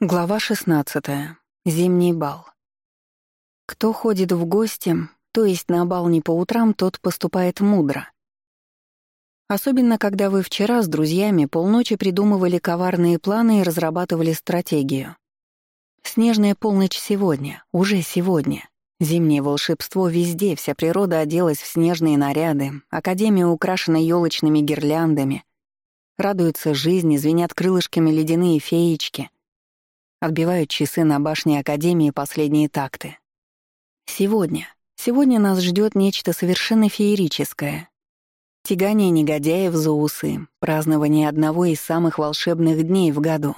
Глава 16. Зимний бал. Кто ходит в гости, то есть на бал не по утрам, тот поступает мудро. Особенно, когда вы вчера с друзьями полночи придумывали коварные планы и разрабатывали стратегию. Снежная полночь сегодня, уже сегодня. Зимнее волшебство везде, вся природа оделась в снежные наряды, академия украшена елочными гирляндами. Радуются жизни, звенят крылышками ледяные феечки — Отбивают часы на башне Академии последние такты. Сегодня. Сегодня нас ждет нечто совершенно феерическое. Тягание негодяев за усы, празднование одного из самых волшебных дней в году.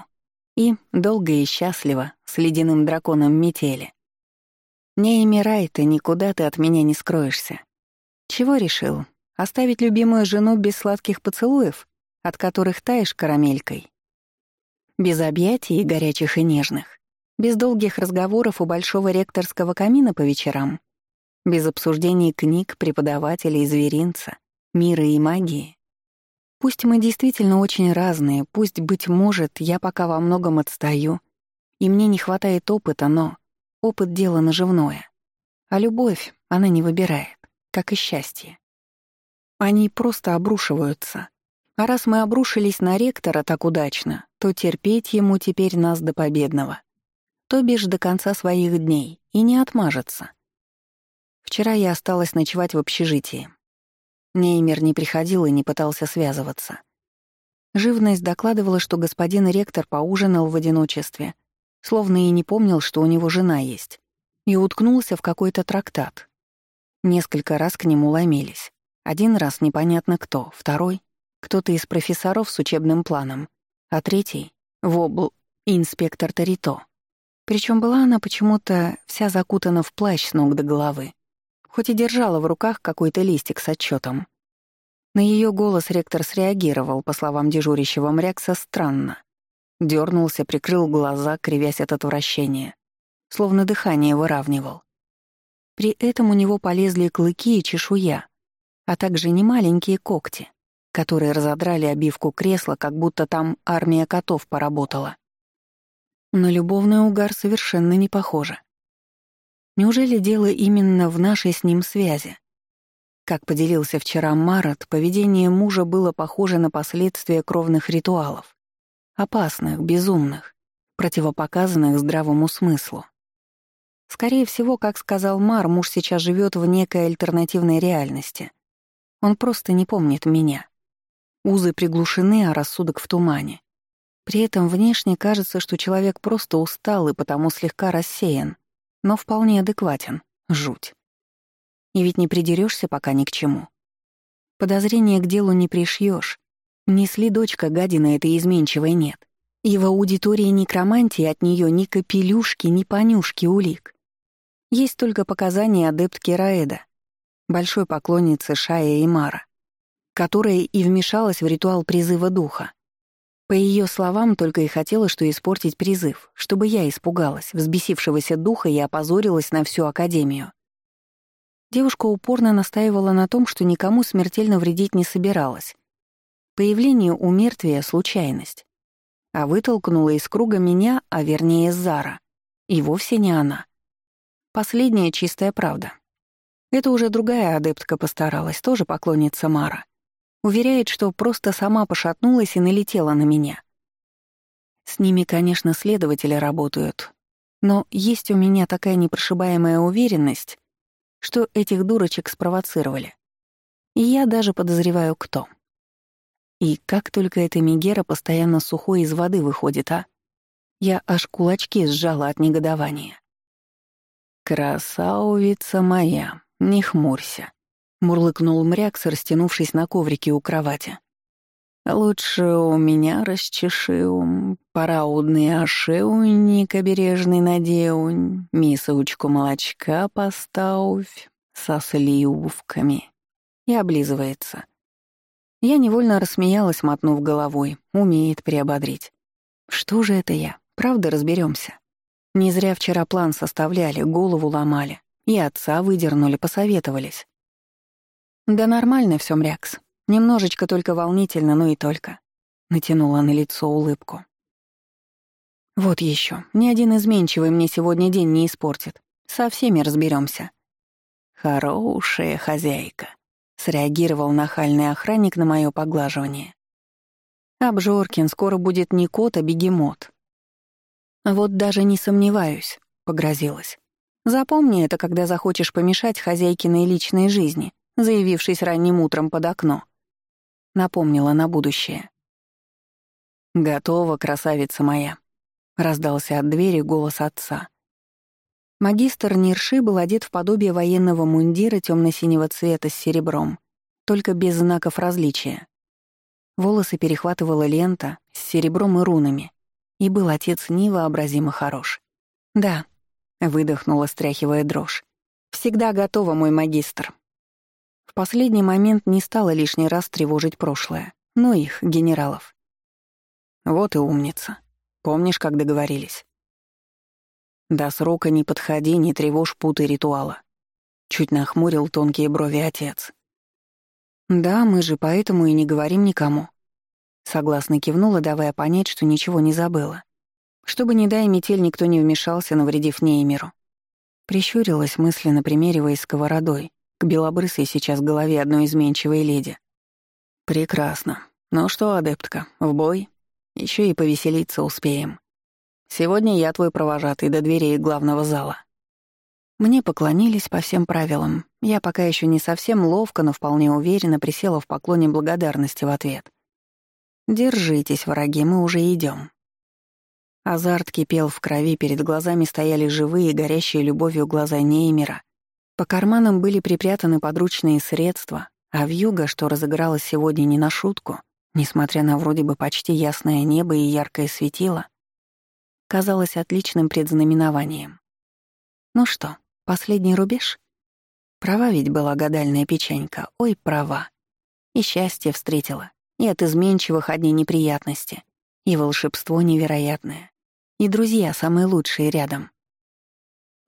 И, долго и счастливо, с ледяным драконом метели. Не Эмирай ты, никуда ты от меня не скроешься. Чего решил? Оставить любимую жену без сладких поцелуев, от которых таешь карамелькой? Без объятий, горячих и нежных. Без долгих разговоров у большого ректорского камина по вечерам. Без обсуждений книг, преподавателей, зверинца, мира и магии. Пусть мы действительно очень разные, пусть, быть может, я пока во многом отстаю, и мне не хватает опыта, но опыт — дело наживное. А любовь, она не выбирает, как и счастье. Они просто обрушиваются. А раз мы обрушились на ректора так удачно, то терпеть ему теперь нас до победного. То бишь до конца своих дней, и не отмажется. Вчера я осталась ночевать в общежитии. Неймер не приходил и не пытался связываться. Живность докладывала, что господин ректор поужинал в одиночестве, словно и не помнил, что у него жена есть, и уткнулся в какой-то трактат. Несколько раз к нему ломились. Один раз непонятно кто, второй — кто-то из профессоров с учебным планом — а третий — Вобл, инспектор Тарито. Причем была она почему-то вся закутана в плащ с ног до головы, хоть и держала в руках какой-то листик с отчетом. На ее голос ректор среагировал, по словам дежурящего Мрякса, странно. Дернулся, прикрыл глаза, кривясь от отвращения, словно дыхание выравнивал. При этом у него полезли клыки и чешуя, а также немаленькие когти которые разодрали обивку кресла, как будто там армия котов поработала. На любовный угар совершенно не похоже. Неужели дело именно в нашей с ним связи? Как поделился вчера Марат, поведение мужа было похоже на последствия кровных ритуалов. Опасных, безумных, противопоказанных здравому смыслу. Скорее всего, как сказал Мар, муж сейчас живет в некой альтернативной реальности. Он просто не помнит меня. Узы приглушены, а рассудок в тумане. При этом внешне кажется, что человек просто устал и потому слегка рассеян, но вполне адекватен. Жуть. И ведь не придерешься пока ни к чему. Подозрения к делу не пришьешь. Ни следочка гадина этой изменчивой нет. И в аудитории некромантии от нее ни капелюшки, ни понюшки улик. Есть только показания адептки Раэда, большой поклонницы Шая и Мара которая и вмешалась в ритуал призыва духа. По ее словам, только и хотела, что испортить призыв, чтобы я испугалась взбесившегося духа и опозорилась на всю Академию. Девушка упорно настаивала на том, что никому смертельно вредить не собиралась. Появление у мертвия — случайность. А вытолкнула из круга меня, а вернее Зара. И вовсе не она. Последняя чистая правда. Это уже другая адептка постаралась, тоже поклонница Мара. Уверяет, что просто сама пошатнулась и налетела на меня. С ними, конечно, следователи работают, но есть у меня такая непрошибаемая уверенность, что этих дурочек спровоцировали. И я даже подозреваю, кто. И как только эта Мегера постоянно сухой из воды выходит, а? Я аж кулачки сжала от негодования. «Красавица моя, не хмурься», — мурлыкнул мрякс, растянувшись на коврике у кровати. «Лучше у меня расчеши ум, параудный ошеунник обережный надеунь, мисочку молочка поставь со сливками». И облизывается. Я невольно рассмеялась, мотнув головой. Умеет приободрить. Что же это я? Правда разберемся. Не зря вчера план составляли, голову ломали. И отца выдернули, посоветовались. «Да нормально все, Мрякс. Немножечко только волнительно, но и только». Натянула на лицо улыбку. Вот еще, ни один изменчивый мне сегодня день не испортит. Со всеми разберемся. Хорошая хозяйка, среагировал нахальный охранник на мое поглаживание. Обжоркин скоро будет не кот, а бегемот. Вот даже не сомневаюсь, погрозилась. Запомни это, когда захочешь помешать хозяйкиной личной жизни, заявившись ранним утром под окно. Напомнила на будущее. «Готова, красавица моя», — раздался от двери голос отца. Магистр Нирши был одет в подобие военного мундира темно-синего цвета с серебром, только без знаков различия. Волосы перехватывала лента с серебром и рунами, и был отец невообразимо хорош. «Да», — выдохнула, стряхивая дрожь. «Всегда готова, мой магистр». Последний момент не стала лишний раз тревожить прошлое, но их, генералов. «Вот и умница. Помнишь, как договорились?» «До срока не подходи, не тревожь путы ритуала». Чуть нахмурил тонкие брови отец. «Да, мы же поэтому и не говорим никому». Согласно кивнула, давая понять, что ничего не забыла. Чтобы, не дай метель, никто не вмешался, навредив Неймеру. Прищурилась мысленно, примериваясь сковородой, к белобрысой сейчас голове одной изменчивой леди. «Прекрасно. Ну что, адептка, в бой? Еще и повеселиться успеем. Сегодня я твой провожатый до дверей главного зала». Мне поклонились по всем правилам. Я пока еще не совсем ловко, но вполне уверенно присела в поклоне благодарности в ответ. «Держитесь, враги, мы уже идем. Азарт кипел в крови, перед глазами стояли живые, горящие любовью глаза Неймера. По карманам были припрятаны подручные средства, а вьюга, что разыгралась сегодня не на шутку, несмотря на вроде бы почти ясное небо и яркое светило, казалось отличным предзнаменованием. Ну что, Последний рубеж? Права ведь была гадальная печенька, ой, права. И счастье встретила, и от изменчивых одни неприятности, и волшебство невероятное, и друзья самые лучшие рядом.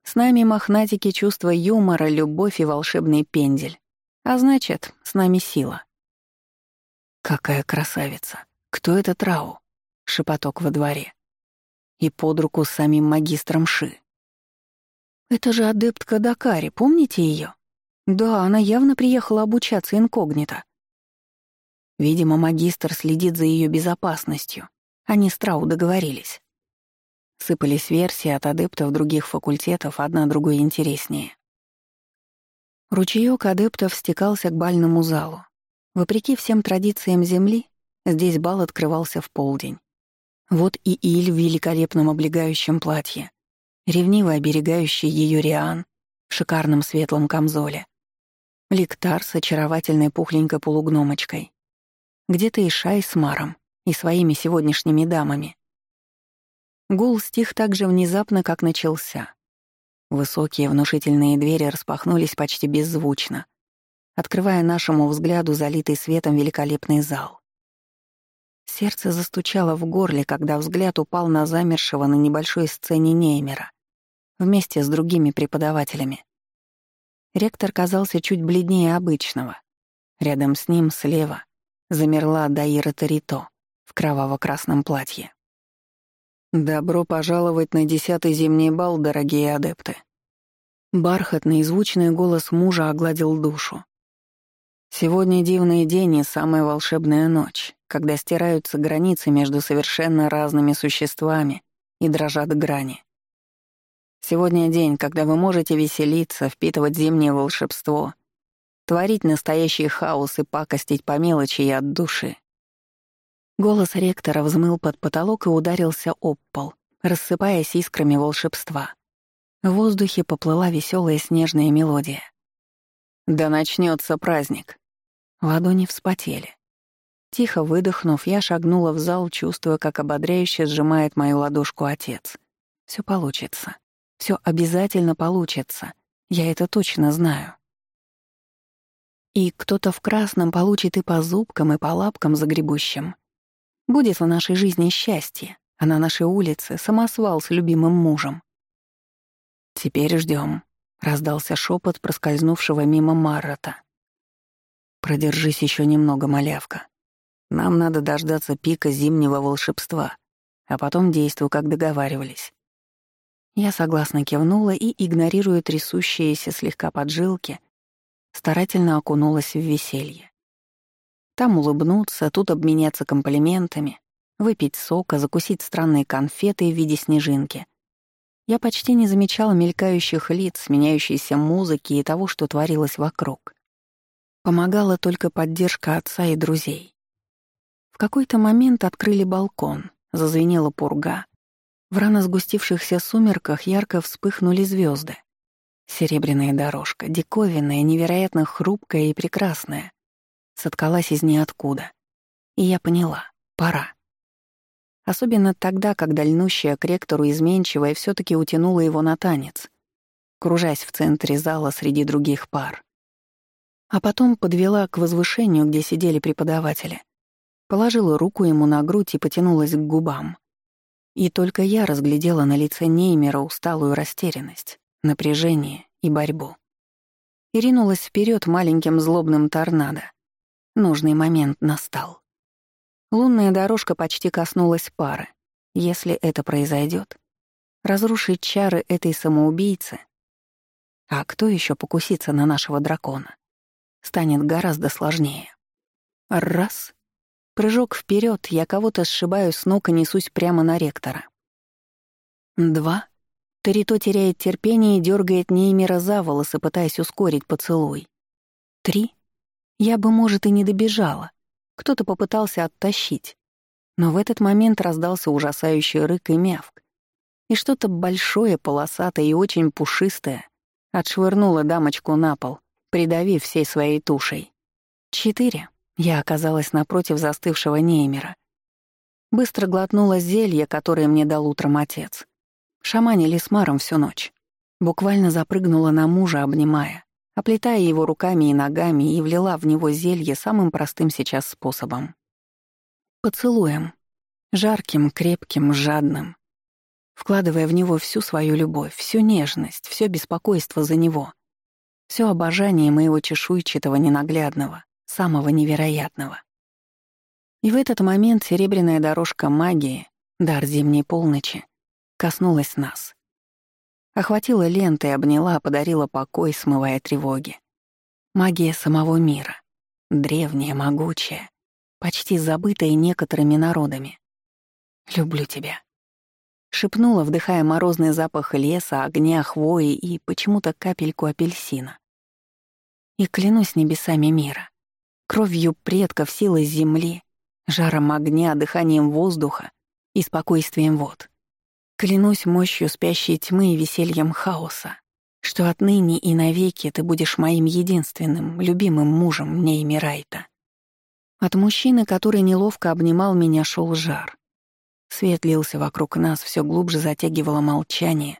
С нами мохнатики чувства юмора, любовь и волшебный пендель. А значит, с нами сила. Какая красавица! Кто это Трау? Шепоток во дворе. И под руку с самим магистром Ши. «Это же адептка Дакари, помните ее? Да, она явно приехала обучаться инкогнито. Видимо, магистр следит за ее безопасностью. Они с Трау договорились. Сыпались версии от адептов других факультетов, одна другой интереснее. Ручеёк адептов стекался к бальному залу. Вопреки всем традициям Земли, здесь бал открывался в полдень. Вот и Иль в великолепном облегающем платье, ревниво оберегающий ее Риан в шикарном светлом камзоле, Ликтар с очаровательной пухленькой полугномочкой, где-то и Шай с Маром, и своими сегодняшними дамами. Гул стих так же внезапно, как начался. Высокие внушительные двери распахнулись почти беззвучно, открывая нашему взгляду залитый светом великолепный зал. Сердце застучало в горле, когда взгляд упал на замершего на небольшой сцене Неймера вместе с другими преподавателями. Ректор казался чуть бледнее обычного. Рядом с ним, слева, замерла Даира Тарито в кроваво-красном платье. «Добро пожаловать на десятый зимний бал, дорогие адепты!» Бархатный и звучный голос мужа огладил душу. «Сегодня дивный день и самая волшебная ночь, когда стираются границы между совершенно разными существами и дрожат грани. Сегодня день, когда вы можете веселиться, впитывать зимнее волшебство, творить настоящий хаос и пакостить по мелочи и от души. Голос ректора взмыл под потолок и ударился об пол, рассыпаясь искрами волшебства. В воздухе поплыла веселая снежная мелодия. «Да начнется праздник!» Ладони вспотели. Тихо выдохнув, я шагнула в зал, чувствуя, как ободряюще сжимает мою ладошку отец. Все получится. Все обязательно получится. Я это точно знаю. И кто-то в красном получит и по зубкам, и по лапкам загребущим. Будет в нашей жизни счастье, а на нашей улице — самосвал с любимым мужем. «Теперь ждем, раздался шепот проскользнувшего мимо Маррота. «Продержись еще немного, малявка. Нам надо дождаться пика зимнего волшебства, а потом действуй, как договаривались». Я согласно кивнула и, игнорируя трясущиеся слегка поджилки, старательно окунулась в веселье. Там улыбнуться, тут обменяться комплиментами, выпить сока, закусить странные конфеты в виде снежинки. Я почти не замечала мелькающих лиц, меняющейся музыки и того, что творилось вокруг. Помогала только поддержка отца и друзей. В какой-то момент открыли балкон, зазвенела пурга. В рано сгустившихся сумерках ярко вспыхнули звезды. Серебряная дорожка, диковинная, невероятно хрупкая и прекрасная, соткалась из ниоткуда. И я поняла — пора. Особенно тогда, когда льнущая к ректору изменчивая все таки утянула его на танец, кружась в центре зала среди других пар а потом подвела к возвышению, где сидели преподаватели. Положила руку ему на грудь и потянулась к губам. И только я разглядела на лице Неймера усталую растерянность, напряжение и борьбу. И ринулась вперед маленьким злобным торнадо. Нужный момент настал. Лунная дорожка почти коснулась пары. Если это произойдет, разрушить чары этой самоубийцы. А кто еще покусится на нашего дракона? станет гораздо сложнее. Раз. Прыжок вперед, я кого-то сшибаю с ног и несусь прямо на ректора. Два. Тарито теряет терпение и дергает Неймера за волосы, пытаясь ускорить поцелуй. Три. Я бы, может, и не добежала. Кто-то попытался оттащить. Но в этот момент раздался ужасающий рык и мявк. И что-то большое, полосатое и очень пушистое отшвырнуло дамочку на пол, придавив всей своей тушей. Четыре. Я оказалась напротив застывшего Неймера. Быстро глотнула зелье, которое мне дал утром отец. Шаманили с Маром всю ночь. Буквально запрыгнула на мужа, обнимая, оплетая его руками и ногами и влила в него зелье самым простым сейчас способом. Поцелуем. Жарким, крепким, жадным. Вкладывая в него всю свою любовь, всю нежность, все беспокойство за него — все обожание моего чешуйчатого ненаглядного, самого невероятного. И в этот момент серебряная дорожка магии, дар зимней полночи, коснулась нас. Охватила лентой, обняла, подарила покой, смывая тревоги. Магия самого мира. Древняя, могучая, почти забытая некоторыми народами. «Люблю тебя», Шепнула, вдыхая морозный запах леса, огня, хвои и почему-то капельку апельсина. И клянусь небесами мира, кровью предков, силой земли, жаром огня, дыханием воздуха и спокойствием вод. Клянусь мощью спящей тьмы и весельем хаоса, что отныне и навеки ты будешь моим единственным, любимым мужем мне и Мирайта. От мужчины, который неловко обнимал меня, шел жар. Свет лился вокруг нас, все глубже затягивало молчание,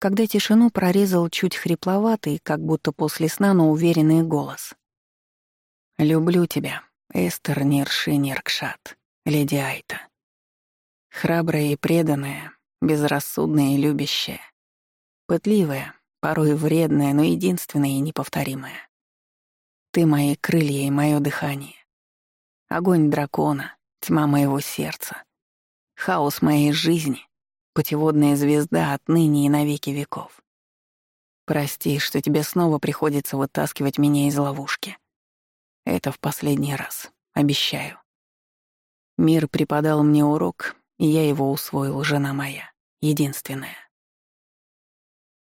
когда тишину прорезал чуть хрипловатый, как будто после сна, но уверенный голос. «Люблю тебя, Эстер Нирши Ниркшат, леди Айта. Храбрая и преданная, безрассудная и любящая. Пытливая, порой вредная, но единственная и неповторимая. Ты мои крылья и мое дыхание. Огонь дракона, тьма моего сердца. Хаос моей жизни, путеводная звезда отныне и навеки веков. Прости, что тебе снова приходится вытаскивать меня из ловушки. Это в последний раз, обещаю. Мир преподал мне урок, и я его усвоил, жена моя, единственная.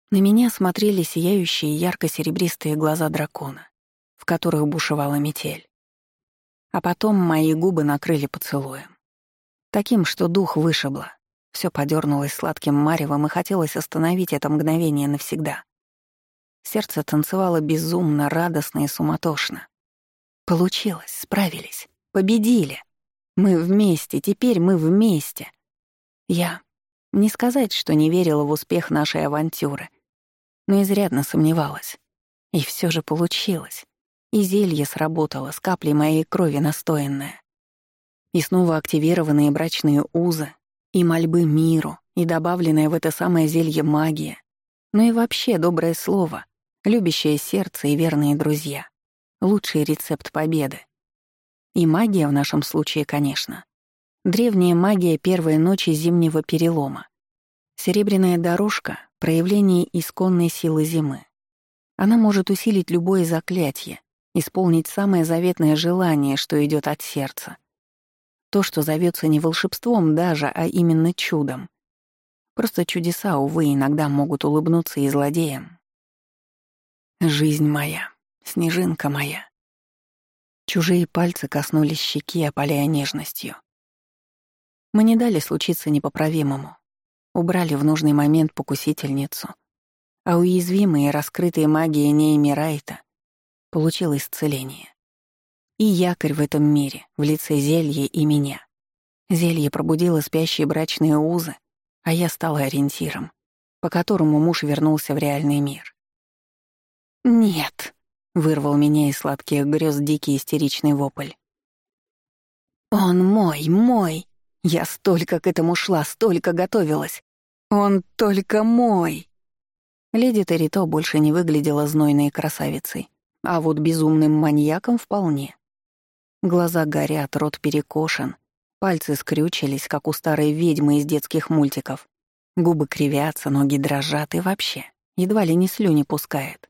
На меня смотрели сияющие ярко-серебристые глаза дракона, в которых бушевала метель. А потом мои губы накрыли поцелуем. Таким, что дух вышибло, все подернулось сладким маревом и хотелось остановить это мгновение навсегда. Сердце танцевало безумно, радостно и суматошно. Получилось, справились, победили. Мы вместе, теперь мы вместе. Я... Не сказать, что не верила в успех нашей авантюры, но изрядно сомневалась. И все же получилось. И зелье сработало с каплей моей крови настоянное. И снова активированные брачные узы, и мольбы миру, и добавленная в это самое зелье магия, но и вообще доброе слово, любящее сердце и верные друзья. Лучший рецепт победы. И магия в нашем случае, конечно. Древняя магия первой ночи зимнего перелома. Серебряная дорожка — проявление исконной силы зимы. Она может усилить любое заклятие, исполнить самое заветное желание, что идет от сердца. То, что зовется не волшебством даже, а именно чудом. Просто чудеса, увы, иногда могут улыбнуться и злодеям. Жизнь моя, снежинка моя. Чужие пальцы коснулись щеки, опаляя нежностью. Мы не дали случиться непоправимому. Убрали в нужный момент покусительницу. А уязвимые, раскрытые магией Нейми Райта получил исцеление. И якорь в этом мире, в лице зелья и меня. Зелье пробудило спящие брачные узы, а я стала ориентиром, по которому муж вернулся в реальный мир. «Нет», — вырвал меня из сладких грез дикий истеричный вопль. «Он мой, мой! Я столько к этому шла, столько готовилась! Он только мой!» Леди Террито больше не выглядела знойной красавицей, а вот безумным маньяком вполне. Глаза горят, рот перекошен, Пальцы скрючились, как у старой ведьмы из детских мультиков. Губы кривятся, ноги дрожат и вообще, едва ли не слюни пускает.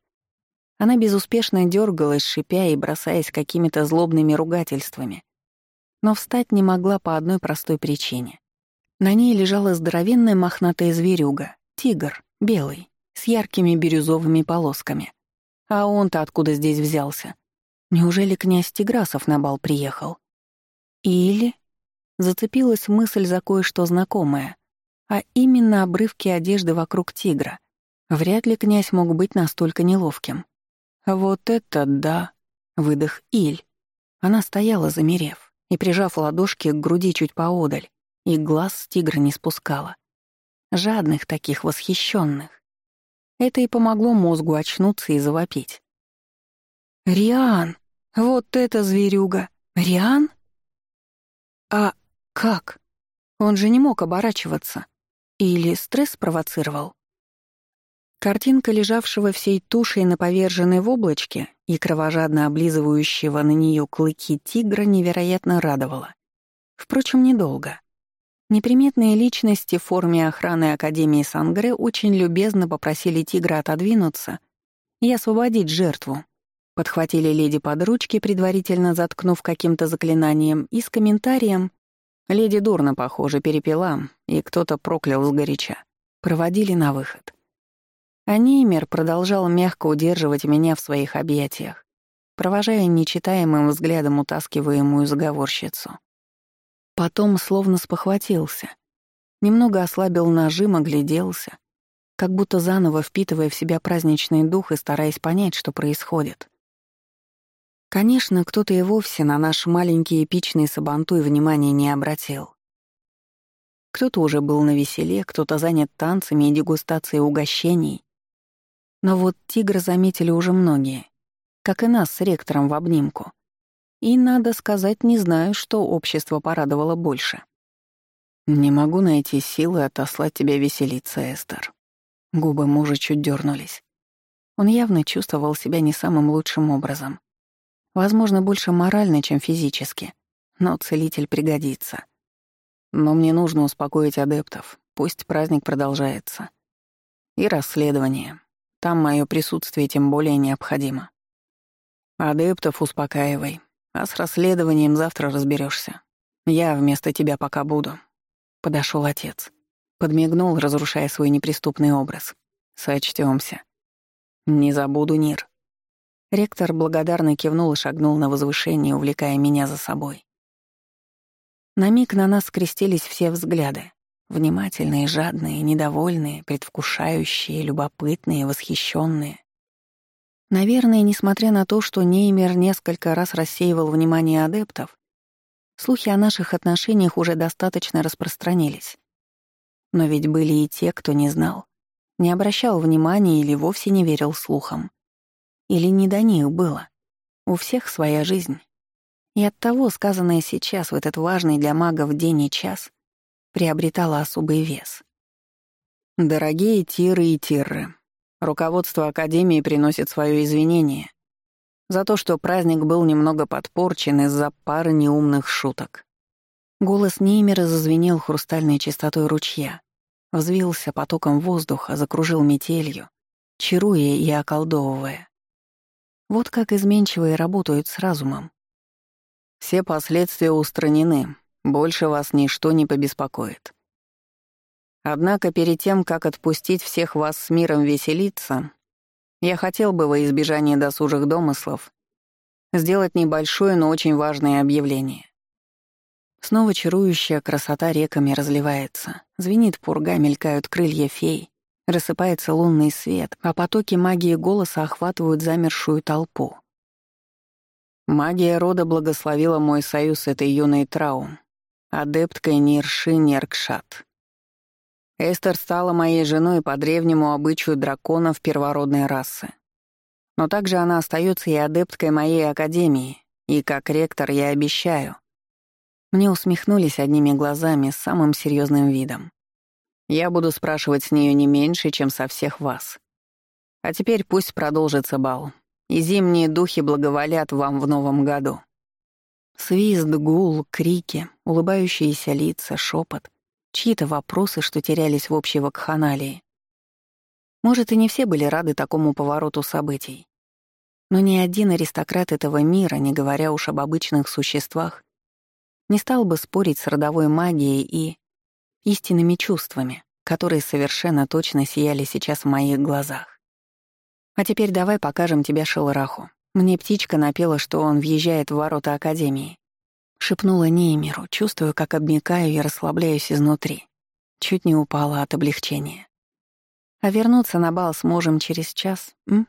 Она безуспешно дергалась, шипя и бросаясь какими-то злобными ругательствами. Но встать не могла по одной простой причине. На ней лежала здоровенная мохнатая зверюга, тигр, белый, с яркими бирюзовыми полосками. А он-то откуда здесь взялся? Неужели князь Тиграсов на бал приехал? Или зацепилась мысль за кое-что знакомое, а именно обрывки одежды вокруг тигра. Вряд ли князь мог быть настолько неловким. «Вот это да!» — выдох Иль. Она стояла, замерев, и, прижав ладошки к груди чуть поодаль, и глаз с тигра не спускала. Жадных таких, восхищенных. Это и помогло мозгу очнуться и завопить. «Риан! Вот это зверюга! Риан?» «А как? Он же не мог оборачиваться. Или стресс провоцировал? Картинка лежавшего всей тушей на поверженной в облачке и кровожадно облизывающего на нее клыки тигра невероятно радовала. Впрочем, недолго. Неприметные личности в форме охраны Академии Сангре очень любезно попросили тигра отодвинуться и освободить жертву. Подхватили леди под ручки, предварительно заткнув каким-то заклинанием, и с комментарием Леди дурно, похоже, перепила, и кто-то проклял сгоряча. Проводили на выход. А Неймер продолжал мягко удерживать меня в своих объятиях, провожая нечитаемым взглядом утаскиваемую заговорщицу. Потом словно спохватился. Немного ослабил нажим, огляделся, как будто заново впитывая в себя праздничный дух и стараясь понять, что происходит. Конечно, кто-то и вовсе на наш маленький эпичный сабантуй внимания не обратил. Кто-то уже был на веселе, кто-то занят танцами и дегустацией угощений. Но вот тигра заметили уже многие, как и нас с ректором в обнимку. И, надо сказать, не знаю, что общество порадовало больше. «Не могу найти силы отослать тебя веселиться, Эстер». Губы мужа чуть дернулись. Он явно чувствовал себя не самым лучшим образом. Возможно, больше морально, чем физически. Но целитель пригодится. Но мне нужно успокоить адептов. Пусть праздник продолжается. И расследование. Там мое присутствие тем более необходимо. Адептов успокаивай. А с расследованием завтра разберешься. Я вместо тебя пока буду. Подошел отец. Подмигнул, разрушая свой неприступный образ. Сочтёмся. Не забуду, Нир. Ректор благодарно кивнул и шагнул на возвышение, увлекая меня за собой. На миг на нас скрестились все взгляды. Внимательные, жадные, недовольные, предвкушающие, любопытные, восхищенные. Наверное, несмотря на то, что Неймер несколько раз рассеивал внимание адептов, слухи о наших отношениях уже достаточно распространились. Но ведь были и те, кто не знал, не обращал внимания или вовсе не верил слухам. Или не до них было? У всех своя жизнь. И оттого сказанное сейчас, в этот важный для магов день и час, приобретало особый вес. Дорогие тиры и тирры, руководство Академии приносит свое извинение за то, что праздник был немного подпорчен из-за пары неумных шуток. Голос Неймера зазвенел хрустальной чистотой ручья, взвился потоком воздуха, закружил метелью, чаруя и околдовывая. Вот как изменчивые работают с разумом. Все последствия устранены, больше вас ничто не побеспокоит. Однако перед тем, как отпустить всех вас с миром веселиться, я хотел бы во избежание досужих домыслов сделать небольшое, но очень важное объявление. Снова чарующая красота реками разливается. Звенит пурга, мелькают крылья фей. Рассыпается лунный свет, а потоки магии голоса охватывают замершую толпу. Магия рода благословила мой союз с этой юной Траум, адепткой Нирши Неркшат. Эстер стала моей женой по древнему обычаю драконов первородной расы. Но также она остается и адепткой моей академии, и как ректор я обещаю, мне усмехнулись одними глазами с самым серьезным видом. Я буду спрашивать с нее не меньше, чем со всех вас. А теперь пусть продолжится бал, и зимние духи благоволят вам в новом году. Свист, гул, крики, улыбающиеся лица, шепот, чьи-то вопросы, что терялись в общей вакханалии. Может, и не все были рады такому повороту событий. Но ни один аристократ этого мира, не говоря уж об обычных существах, не стал бы спорить с родовой магией и истинными чувствами, которые совершенно точно сияли сейчас в моих глазах. А теперь давай покажем тебя Шелраху. Мне птичка напела, что он въезжает в ворота Академии. Шепнула Неймеру, чувствую, как обмикаю и расслабляюсь изнутри. Чуть не упала от облегчения. А вернуться на бал сможем через час, м?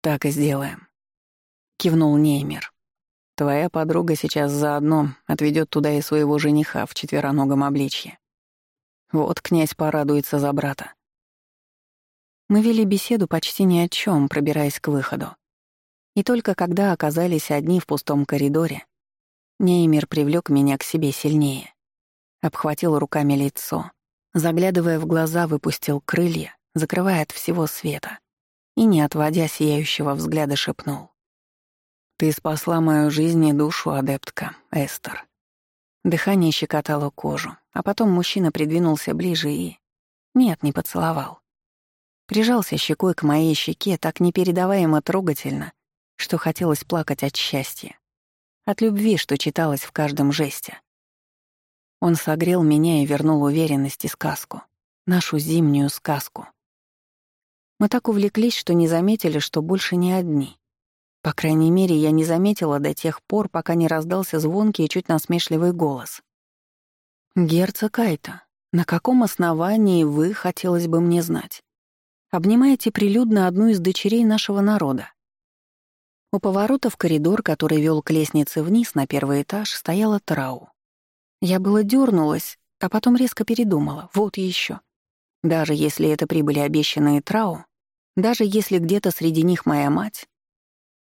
Так и сделаем. Кивнул Неймер. Твоя подруга сейчас заодно отведет туда и своего жениха в четвероногом обличье. Вот князь порадуется за брата. Мы вели беседу почти ни о чем, пробираясь к выходу. И только когда оказались одни в пустом коридоре, Неймер привлек меня к себе сильнее. Обхватил руками лицо, заглядывая в глаза, выпустил крылья, закрывая от всего света, и, не отводя сияющего взгляда, шепнул. Ты спасла мою жизнь и душу, адептка, Эстер. Дыхание щекотало кожу, а потом мужчина придвинулся ближе и... Нет, не поцеловал. Прижался щекой к моей щеке так непередаваемо трогательно, что хотелось плакать от счастья. От любви, что читалось в каждом жесте. Он согрел меня и вернул уверенность и сказку. Нашу зимнюю сказку. Мы так увлеклись, что не заметили, что больше не одни. По крайней мере, я не заметила до тех пор, пока не раздался звонкий и чуть насмешливый голос. «Герцог Айта, на каком основании вы, хотелось бы мне знать, обнимаете прилюдно одну из дочерей нашего народа?» У поворота в коридор, который вел к лестнице вниз на первый этаж, стояла Трау. Я было дернулась, а потом резко передумала. Вот еще. Даже если это прибыли обещанные Трау, даже если где-то среди них моя мать,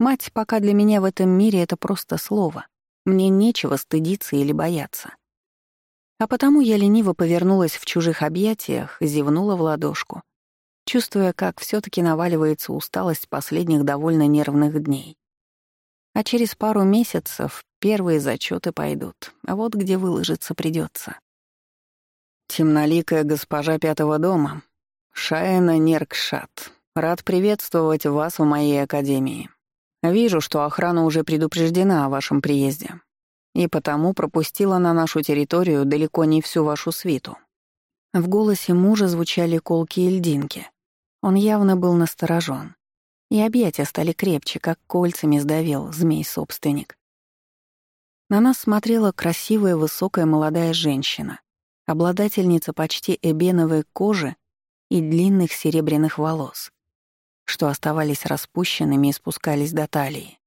Мать пока для меня в этом мире — это просто слово. Мне нечего стыдиться или бояться. А потому я лениво повернулась в чужих объятиях, зевнула в ладошку, чувствуя, как все таки наваливается усталость последних довольно нервных дней. А через пару месяцев первые зачеты пойдут, а вот где выложиться придется. Темноликая госпожа пятого дома, Шайна Неркшат, рад приветствовать вас в моей академии. Вижу, что охрана уже предупреждена о вашем приезде, и потому пропустила на нашу территорию далеко не всю вашу свиту». В голосе мужа звучали колки и льдинки. Он явно был насторожен. И объятия стали крепче, как кольцами сдавил змей-собственник. На нас смотрела красивая высокая молодая женщина, обладательница почти эбеновой кожи и длинных серебряных волос что оставались распущенными и спускались до талии.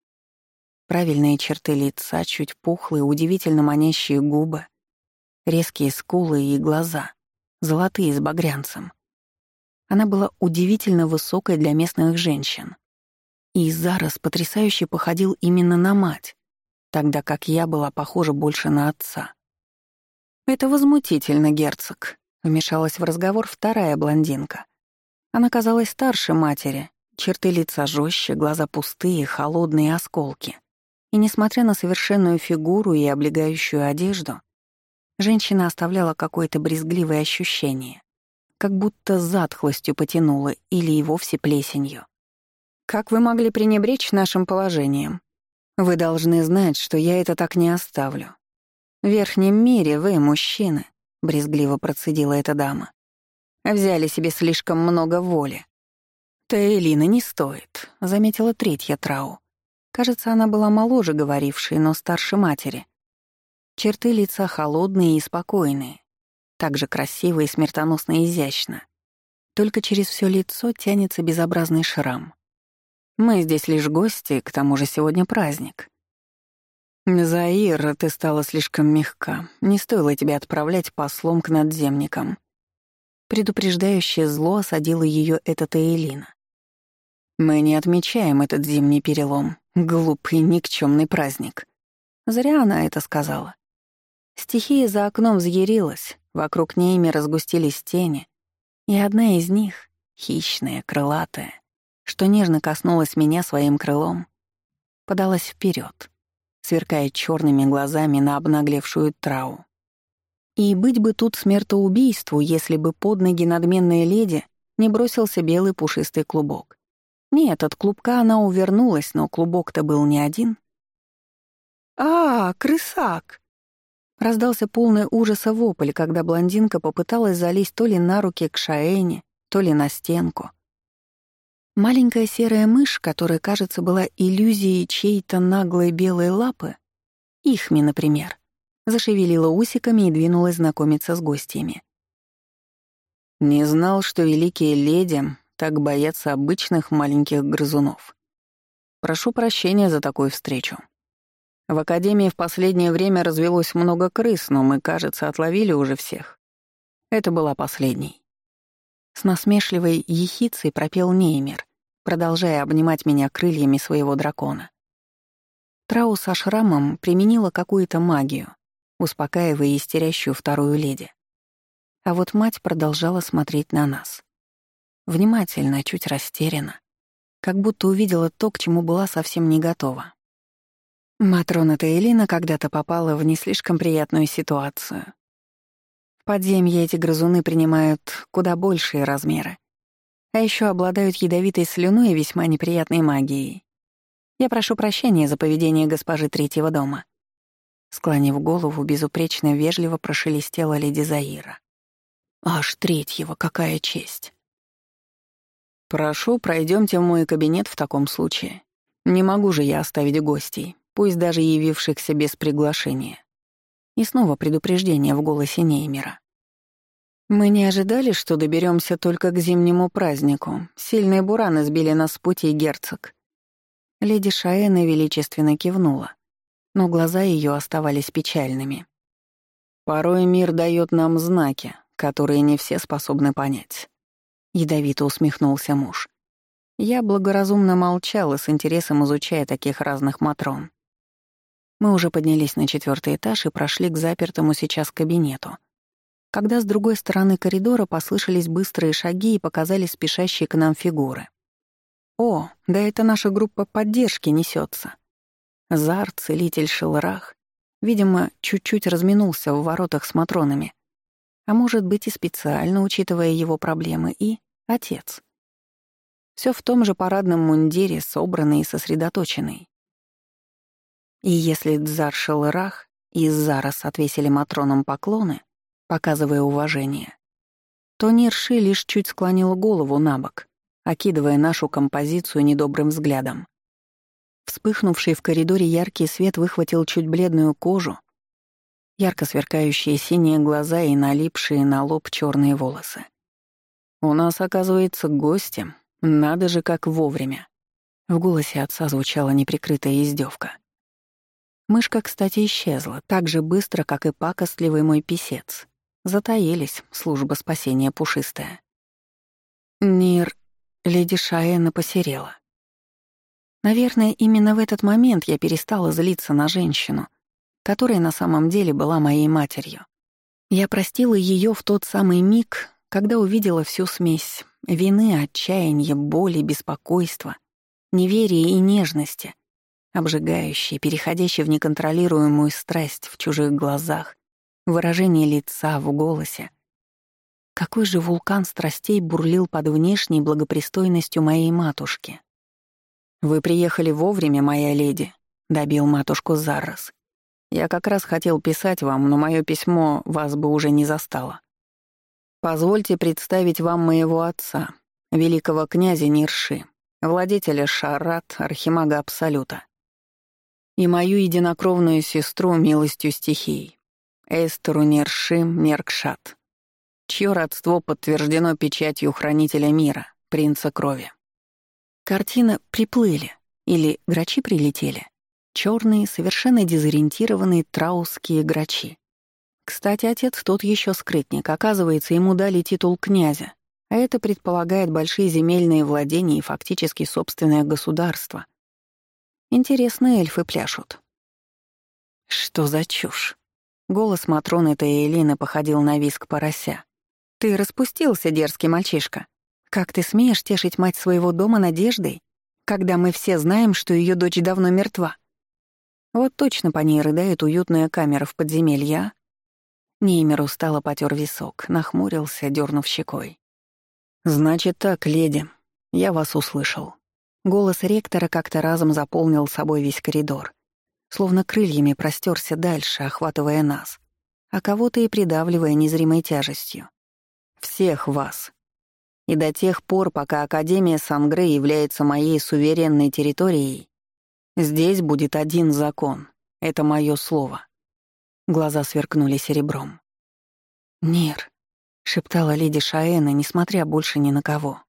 Правильные черты лица, чуть пухлые, удивительно манящие губы, резкие скулы и глаза, золотые с багрянцем. Она была удивительно высокой для местных женщин. И Зарос потрясающе походил именно на мать, тогда как я была похожа больше на отца. «Это возмутительно, герцог», — вмешалась в разговор вторая блондинка — она казалась старше матери, черты лица жестче, глаза пустые, холодные осколки. И несмотря на совершенную фигуру и облегающую одежду, женщина оставляла какое-то брезгливое ощущение, как будто затхлостью потянула или и вовсе плесенью. «Как вы могли пренебречь нашим положением? Вы должны знать, что я это так не оставлю. В верхнем мире вы, мужчины, — брезгливо процедила эта дама, — взяли себе слишком много воли. «Таэлина не стоит», — заметила третья Трау. Кажется, она была моложе говорившей, но старше матери. Черты лица холодные и спокойные, также красиво и смертоносно изящно. Только через все лицо тянется безобразный шрам. Мы здесь лишь гости, к тому же сегодня праздник. Заир, ты стала слишком мягка. Не стоило тебя отправлять послом к надземникам. Предупреждающее зло осадило ее эта Элина. Мы не отмечаем этот зимний перелом. Глупый, никчемный праздник. Зря она это сказала. Стихия за окном взъярилась, вокруг нейми разгустились тени, и одна из них, хищная, крылатая, что нежно коснулась меня своим крылом, подалась вперед, сверкая черными глазами на обнаглевшую трау. И быть бы тут смертоубийству, если бы под ноги надменной леди не бросился белый пушистый клубок. Нет, от клубка она увернулась, но клубок-то был не один. «А, крысак!» Раздался полный ужаса вопль, когда блондинка попыталась залезть то ли на руки к Шаэне, то ли на стенку. Маленькая серая мышь, которая, кажется, была иллюзией чьей-то наглой белой лапы, Ихми, например, зашевелила усиками и двинулась знакомиться с гостями. «Не знал, что великие леди так боятся обычных маленьких грызунов. Прошу прощения за такую встречу. В Академии в последнее время развелось много крыс, но мы, кажется, отловили уже всех. Это была последней. С насмешливой ехицей пропел Неймер, продолжая обнимать меня крыльями своего дракона. Трау со шрамом применила какую-то магию, успокаивая истерящую вторую леди. А вот мать продолжала смотреть на нас. Внимательно, чуть растерянно, как будто увидела то, к чему была совсем не готова. Матрона Тейлина когда-то попала в не слишком приятную ситуацию подземье эти грызуны принимают куда большие размеры. А еще обладают ядовитой слюной и весьма неприятной магией. Я прошу прощения за поведение госпожи третьего дома. Склонив голову, безупречно вежливо прошелестела леди Заира. Аж третьего, какая честь. Прошу, пройдемте в мой кабинет в таком случае. Не могу же я оставить гостей, пусть даже явившихся без приглашения. И снова предупреждение в голосе Неймера. «Мы не ожидали, что доберемся только к зимнему празднику. Сильные бураны сбили нас с пути, герцог». Леди Шаэна величественно кивнула, но глаза ее оставались печальными. «Порой мир дает нам знаки, которые не все способны понять», — ядовито усмехнулся муж. Я благоразумно молчала, с интересом изучая таких разных матрон. Мы уже поднялись на четвертый этаж и прошли к запертому сейчас кабинету. Когда с другой стороны коридора послышались быстрые шаги и показались спешащие к нам фигуры. «О, да это наша группа поддержки несется. Зар, целитель Шелрах, видимо, чуть-чуть разминулся в воротах с матронами. А может быть и специально, учитывая его проблемы, и отец. Все в том же парадном мундире, собранный и сосредоточенный. И если Дзар Шелрах и Зарас отвесили Матронам поклоны, показывая уважение, то Нирши лишь чуть склонила голову на бок, окидывая нашу композицию недобрым взглядом. Вспыхнувший в коридоре яркий свет выхватил чуть бледную кожу, ярко сверкающие синие глаза и налипшие на лоб черные волосы. «У нас, оказывается, гости. Надо же, как вовремя». В голосе отца звучала неприкрытая издевка. Мышка, кстати, исчезла, так же быстро, как и пакостливый мой писец. Затаились, служба спасения пушистая. Нир, леди Шаэна посерела. Наверное, именно в этот момент я перестала злиться на женщину, которая на самом деле была моей матерью. Я простила ее в тот самый миг, когда увидела всю смесь вины, отчаяния, боли, беспокойства, неверия и нежности — обжигающий, переходящий в неконтролируемую страсть в чужих глазах, выражение лица в голосе. Какой же вулкан страстей бурлил под внешней благопристойностью моей матушки. «Вы приехали вовремя, моя леди», — добил матушку Заррос. «Я как раз хотел писать вам, но мое письмо вас бы уже не застало. Позвольте представить вам моего отца, великого князя Нирши, владетеля Шарат, архимага Абсолюта, и мою единокровную сестру милостью стихий, Эстеру Нирши Меркшат, чье родство подтверждено печатью хранителя мира, принца крови. Картина «Приплыли» или «Грачи прилетели» — черные, совершенно дезориентированные траусские грачи. Кстати, отец тот еще скрытник, оказывается, ему дали титул князя, а это предполагает большие земельные владения и фактически собственное государство. Интересно, эльфы пляшут. Что за чушь? Голос Матроны Таэлины походил на виск порося. «Ты распустился, дерзкий мальчишка. Как ты смеешь тешить мать своего дома надеждой, когда мы все знаем, что ее дочь давно мертва? Вот точно по ней рыдает уютная камера в подземелье, а? Неймер устало потер висок, нахмурился, дернув щекой. «Значит так, леди, я вас услышал». Голос ректора как-то разом заполнил собой весь коридор, словно крыльями простерся дальше, охватывая нас, а кого-то и придавливая незримой тяжестью. «Всех вас. И до тех пор, пока Академия Сангры является моей суверенной территорией, здесь будет один закон. Это мое слово». Глаза сверкнули серебром. «Нир», шептала леди Шаэна, несмотря больше ни на кого.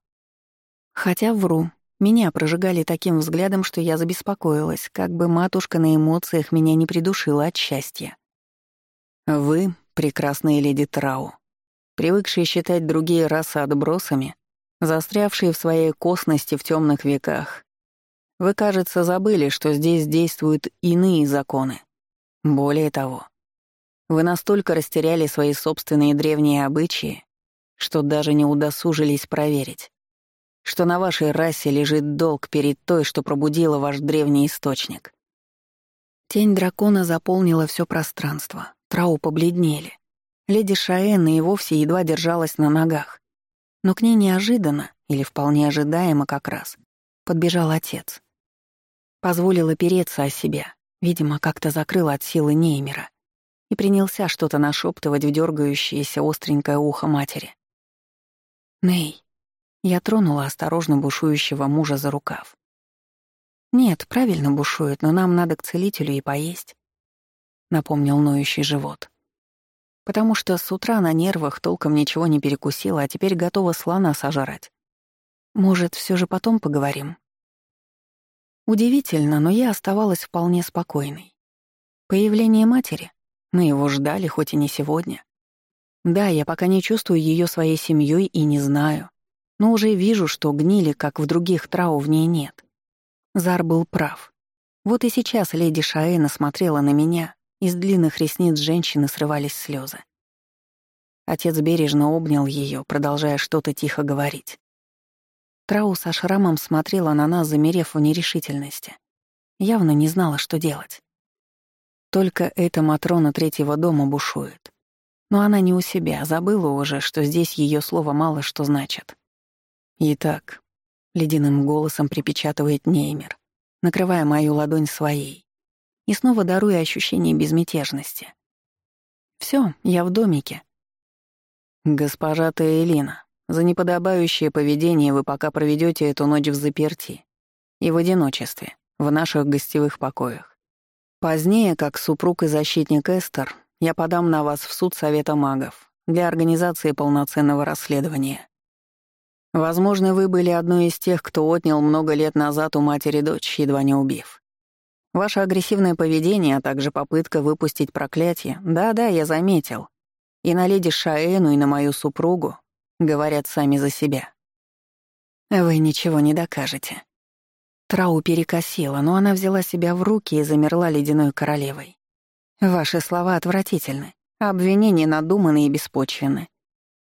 Хотя вру, меня прожигали таким взглядом, что я забеспокоилась, как бы матушка на эмоциях меня не придушила от счастья. Вы, прекрасная леди Трау, привыкшие считать другие расы отбросами, застрявшие в своей косности в темных веках, вы, кажется, забыли, что здесь действуют иные законы. Более того, вы настолько растеряли свои собственные древние обычаи, что даже не удосужились проверить, что на вашей расе лежит долг перед той, что пробудила ваш древний источник. Тень дракона заполнила все пространство, трау побледнели. Леди Шаэн и вовсе едва держалась на ногах. Но к ней неожиданно, или вполне ожидаемо как раз, подбежал отец. Позволил опереться о себя, видимо, как-то закрыл от силы Неймера и принялся что-то нашептывать в дергающееся остренькое ухо матери. «Ней», я тронула осторожно бушующего мужа за рукав. «Нет, правильно бушует, но нам надо к целителю и поесть», — напомнил ноющий живот. «Потому что с утра на нервах толком ничего не перекусила, а теперь готова слона сожрать. Может, все же потом поговорим?» Удивительно, но я оставалась вполне спокойной. Появление матери мы его ждали, хоть и не сегодня. Да, я пока не чувствую ее своей семьей и не знаю, но уже вижу, что гнили, как в других трау, в ней нет. Зар был прав. Вот и сейчас леди Шаэна смотрела на меня, из длинных ресниц женщины срывались слезы. Отец бережно обнял ее, продолжая что-то тихо говорить. Трау со шрамом смотрела на нас, замерев в нерешительности. Явно не знала, что делать. Только эта Матрона третьего дома бушует. Но она не у себя, забыла уже, что здесь ее слово мало что значит. «Итак», — ледяным голосом припечатывает Неймер, накрывая мою ладонь своей и снова даруя ощущение безмятежности. Все, я в домике». «Госпожа Таэлина, за неподобающее поведение вы пока проведете эту ночь в заперти и в одиночестве, в наших гостевых покоях. Позднее, как супруг и защитник Эстер, я подам на вас в суд Совета магов для организации полноценного расследования. Возможно, вы были одной из тех, кто отнял много лет назад у матери дочь, едва не убив. Ваше агрессивное поведение, а также попытка выпустить проклятие, да-да, я заметил. И на леди Шаэну, и на мою супругу говорят сами за себя. Вы ничего не докажете. Трау перекосила, но она взяла себя в руки и замерла ледяной королевой. «Ваши слова отвратительны, обвинения надуманы и беспочвены.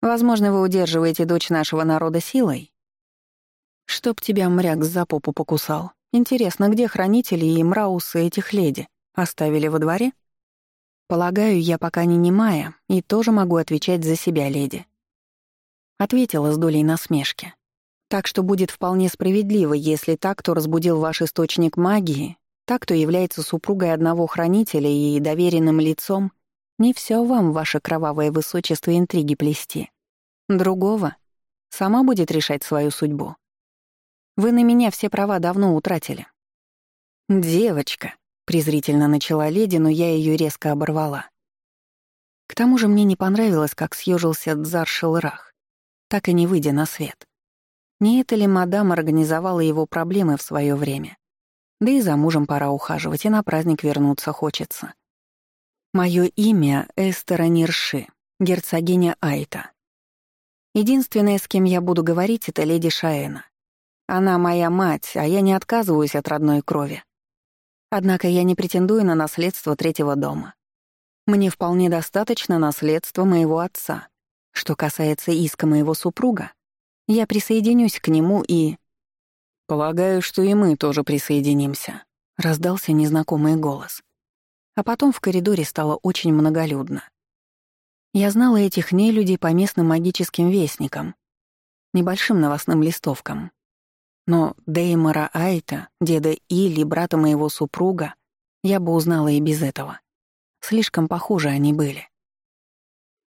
Возможно, вы удерживаете дочь нашего народа силой?» «Чтоб тебя мряк за попу покусал», Интересно, где хранители и мраусы этих леди? Оставили во дворе? Полагаю, я пока не немая и тоже могу отвечать за себя, леди. Ответила с долей насмешки. Так что будет вполне справедливо, если так, кто разбудил ваш источник магии, так, кто является супругой одного хранителя и доверенным лицом, не все вам, ваше кровавое высочество, интриги плести. Другого сама будет решать свою судьбу. Вы на меня все права давно утратили. «Девочка», — презрительно начала леди, но я ее резко оборвала. К тому же мне не понравилось, как съежился Дзар Шелрах, так и не выйдя на свет. Не это ли мадам организовала его проблемы в свое время? Да и за мужем пора ухаживать, и на праздник вернуться хочется. Мое имя — Эстера Нирши, герцогиня Айта. Единственное, с кем я буду говорить, это леди Шаэна. Она моя мать, а я не отказываюсь от родной крови. Однако я не претендую на наследство третьего дома. Мне вполне достаточно наследства моего отца. Что касается иска моего супруга, я присоединюсь к нему и... «Полагаю, что и мы тоже присоединимся», — раздался незнакомый голос. А потом в коридоре стало очень многолюдно. Я знала этих нелюдей по местным магическим вестникам, небольшим новостным листовкам. Но Деймора Айта, деда Или, брата моего супруга, я бы узнала и без этого. Слишком похожи они были.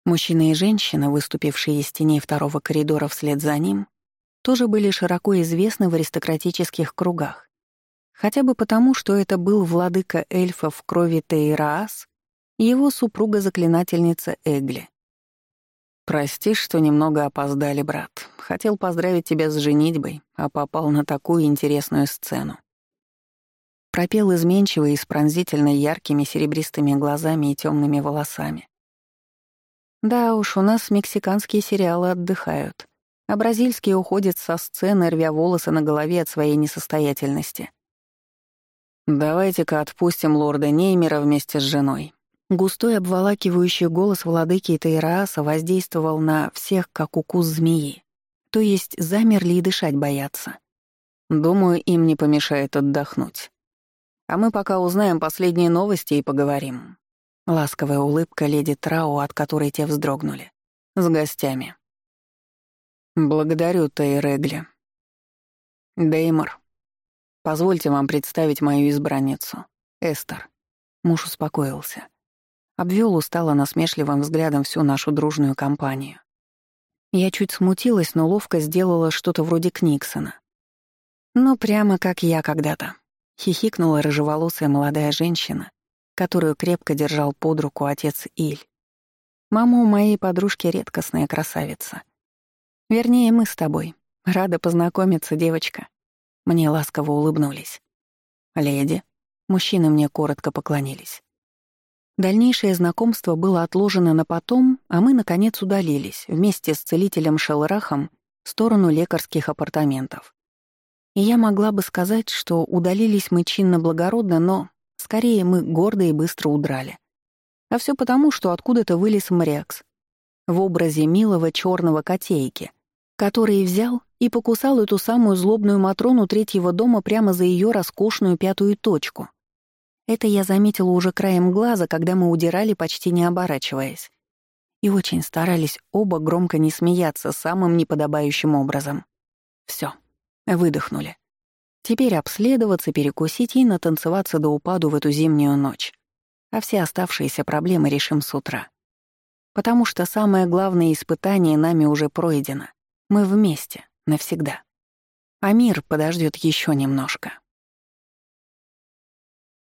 Мужчина и женщина, выступившие из теней второго коридора вслед за ним, тоже были широко известны в аристократических кругах. Хотя бы потому, что это был владыка эльфов крови Тейраас его супруга-заклинательница Эгли. «Прости, что немного опоздали, брат. Хотел поздравить тебя с женитьбой, а попал на такую интересную сцену». Пропел изменчиво и с пронзительно яркими серебристыми глазами и темными волосами. Да уж, у нас мексиканские сериалы отдыхают, а бразильские уходят со сцены, рвя волосы на голове от своей несостоятельности. «Давайте-ка отпустим лорда Неймера вместе с женой». Густой обволакивающий голос владыки Тейрааса воздействовал на всех, как укус змеи. То есть замерли и дышать боятся. Думаю, им не помешает отдохнуть. А мы пока узнаем последние новости и поговорим. Ласковая улыбка леди Трау, от которой те вздрогнули. С гостями. Благодарю, Тейрегли. Деймор, позвольте вам представить мою избранницу, Эстер. Муж успокоился. Обвел устало насмешливым взглядом всю нашу дружную компанию. Я чуть смутилась, но ловко сделала что-то вроде Книксона. Ну, прямо как я когда-то. Хихикнула рыжеволосая молодая женщина, которую крепко держал под руку отец Иль. Мама у моей подружки редкостная красавица. Вернее, мы с тобой. Рада познакомиться, девочка. Мне ласково улыбнулись. Леди. Мужчины мне коротко поклонились. Дальнейшее знакомство было отложено на потом, а мы, наконец, удалились вместе с целителем Шелрахом в сторону лекарских апартаментов. И я могла бы сказать, что удалились мы чинно-благородно, но Скорее, мы гордо и быстро удрали. А все потому, что откуда-то вылез Мрекс в образе милого черного котейки, который взял и покусал эту самую злобную Матрону третьего дома прямо за ее роскошную пятую точку. Это я заметила уже краем глаза, когда мы удирали, почти не оборачиваясь. И очень старались оба громко не смеяться самым неподобающим образом. Все, выдохнули. Теперь обследоваться, перекусить и натанцеваться до упаду в эту зимнюю ночь. А все оставшиеся проблемы решим с утра. Потому что самое главное испытание нами уже пройдено. Мы вместе, навсегда. А мир подождет еще немножко.